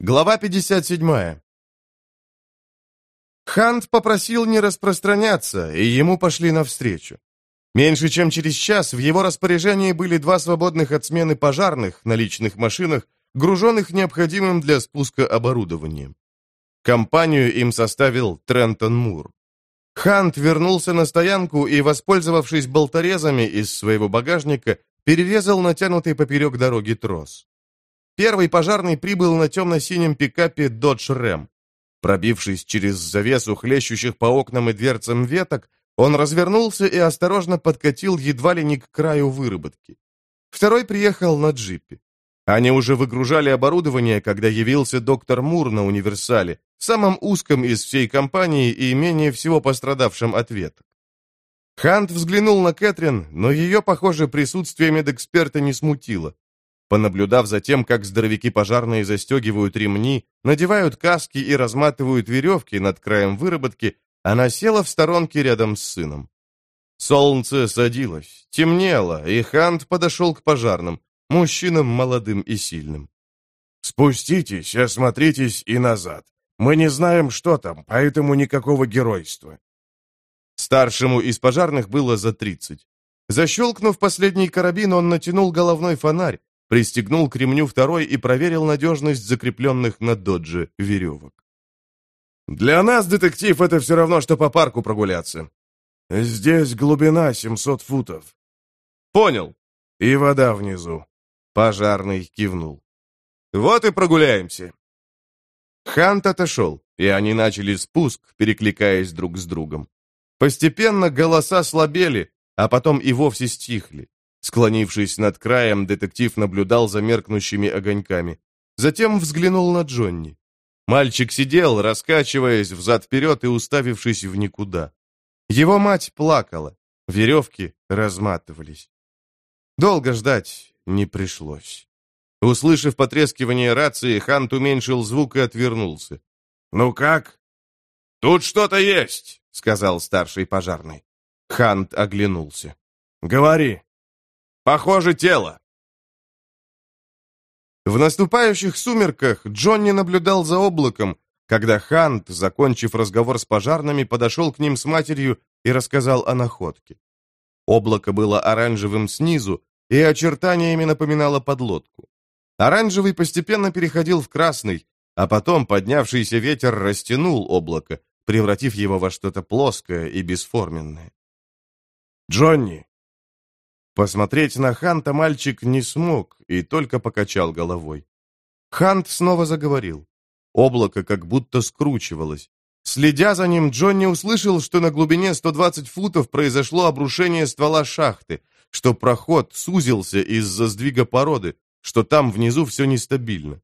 Глава 57. Хант попросил не распространяться, и ему пошли навстречу. Меньше чем через час в его распоряжении были два свободных от смены пожарных на личных машинах, груженных необходимым для спуска оборудованием. Компанию им составил Трентон Мур. Хант вернулся на стоянку и, воспользовавшись болторезами из своего багажника, перерезал натянутый поперек дороги трос. Первый пожарный прибыл на темно-синем пикапе Dodge Ram. Пробившись через завесу хлещущих по окнам и дверцам веток, он развернулся и осторожно подкатил едва ли не к краю выработки. Второй приехал на джипе. Они уже выгружали оборудование, когда явился доктор Мур на универсале, самом узком из всей компании и менее всего пострадавшим от веток. Хант взглянул на Кэтрин, но ее, похоже, присутствие медэксперта не смутило. Понаблюдав за тем, как здоровяки пожарные застегивают ремни, надевают каски и разматывают веревки над краем выработки, она села в сторонке рядом с сыном. Солнце садилось, темнело, и Хант подошел к пожарным, мужчинам молодым и сильным. «Спуститесь, осмотритесь и назад. Мы не знаем, что там, поэтому никакого геройства». Старшему из пожарных было за тридцать. Защелкнув последний карабин, он натянул головной фонарь, пристегнул к ремню второй и проверил надежность закрепленных на додже веревок. «Для нас, детектив, это все равно, что по парку прогуляться. Здесь глубина 700 футов». «Понял». «И вода внизу». Пожарный кивнул. «Вот и прогуляемся». Хант отошел, и они начали спуск, перекликаясь друг с другом. Постепенно голоса слабели, а потом и вовсе стихли. Склонившись над краем, детектив наблюдал за меркнущими огоньками. Затем взглянул на Джонни. Мальчик сидел, раскачиваясь взад-вперед и уставившись в никуда. Его мать плакала, веревки разматывались. Долго ждать не пришлось. Услышав потрескивание рации, Хант уменьшил звук и отвернулся. «Ну как?» «Тут что-то есть», — сказал старший пожарный. Хант оглянулся. «Говори». Похоже, тело. В наступающих сумерках Джонни наблюдал за облаком, когда Хант, закончив разговор с пожарными, подошел к ним с матерью и рассказал о находке. Облако было оранжевым снизу, и очертаниями напоминало подлодку. Оранжевый постепенно переходил в красный, а потом поднявшийся ветер растянул облако, превратив его во что-то плоское и бесформенное. «Джонни, Посмотреть на Ханта мальчик не смог и только покачал головой. Хант снова заговорил. Облако как будто скручивалось. Следя за ним, Джонни услышал, что на глубине 120 футов произошло обрушение ствола шахты, что проход сузился из-за сдвига породы, что там внизу все нестабильно.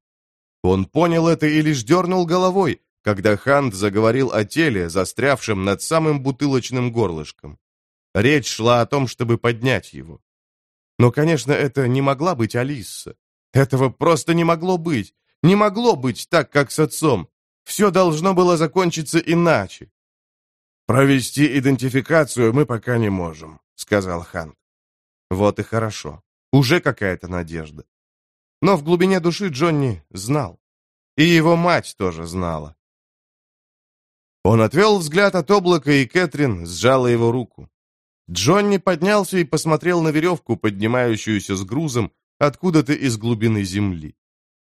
Он понял это и лишь дернул головой, когда Хант заговорил о теле, застрявшем над самым бутылочным горлышком. Речь шла о том, чтобы поднять его. Но, конечно, это не могла быть Алиса. Этого просто не могло быть. Не могло быть так, как с отцом. Все должно было закончиться иначе. «Провести идентификацию мы пока не можем», — сказал Хан. Вот и хорошо. Уже какая-то надежда. Но в глубине души Джонни знал. И его мать тоже знала. Он отвел взгляд от облака, и Кэтрин сжала его руку. Джонни поднялся и посмотрел на веревку, поднимающуюся с грузом откуда-то из глубины земли.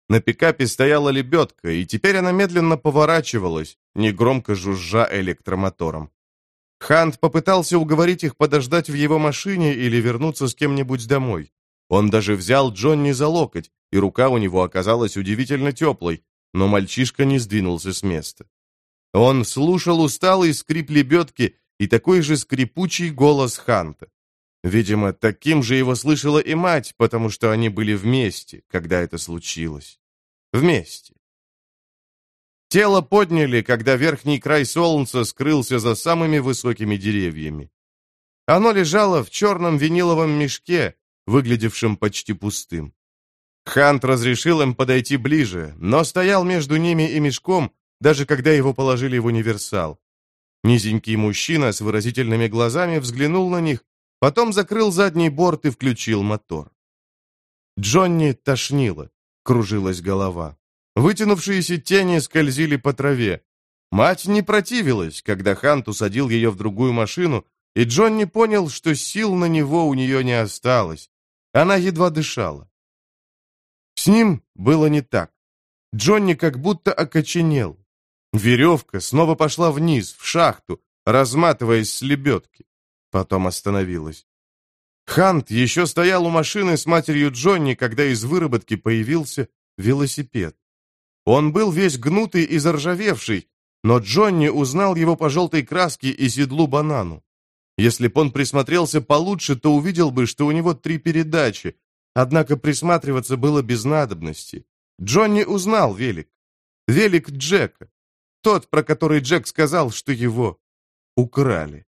На пикапе стояла лебедка, и теперь она медленно поворачивалась, негромко жужжа электромотором. Хант попытался уговорить их подождать в его машине или вернуться с кем-нибудь домой. Он даже взял Джонни за локоть, и рука у него оказалась удивительно теплой, но мальчишка не сдвинулся с места. Он слушал усталый скрип лебедки и такой же скрипучий голос Ханта. Видимо, таким же его слышала и мать, потому что они были вместе, когда это случилось. Вместе. Тело подняли, когда верхний край солнца скрылся за самыми высокими деревьями. Оно лежало в черном виниловом мешке, выглядевшем почти пустым. Хант разрешил им подойти ближе, но стоял между ними и мешком, даже когда его положили в универсал. Низенький мужчина с выразительными глазами взглянул на них, потом закрыл задний борт и включил мотор. Джонни тошнило, кружилась голова. Вытянувшиеся тени скользили по траве. Мать не противилась, когда Хант усадил ее в другую машину, и Джонни понял, что сил на него у нее не осталось. Она едва дышала. С ним было не так. Джонни как будто окоченел. Веревка снова пошла вниз, в шахту, разматываясь с лебедки. Потом остановилась. Хант еще стоял у машины с матерью Джонни, когда из выработки появился велосипед. Он был весь гнутый и заржавевший, но Джонни узнал его по желтой краске и седлу банану. Если б он присмотрелся получше, то увидел бы, что у него три передачи, однако присматриваться было без надобности. Джонни узнал велик. Велик Джека. Тот, про который Джек сказал, что его украли.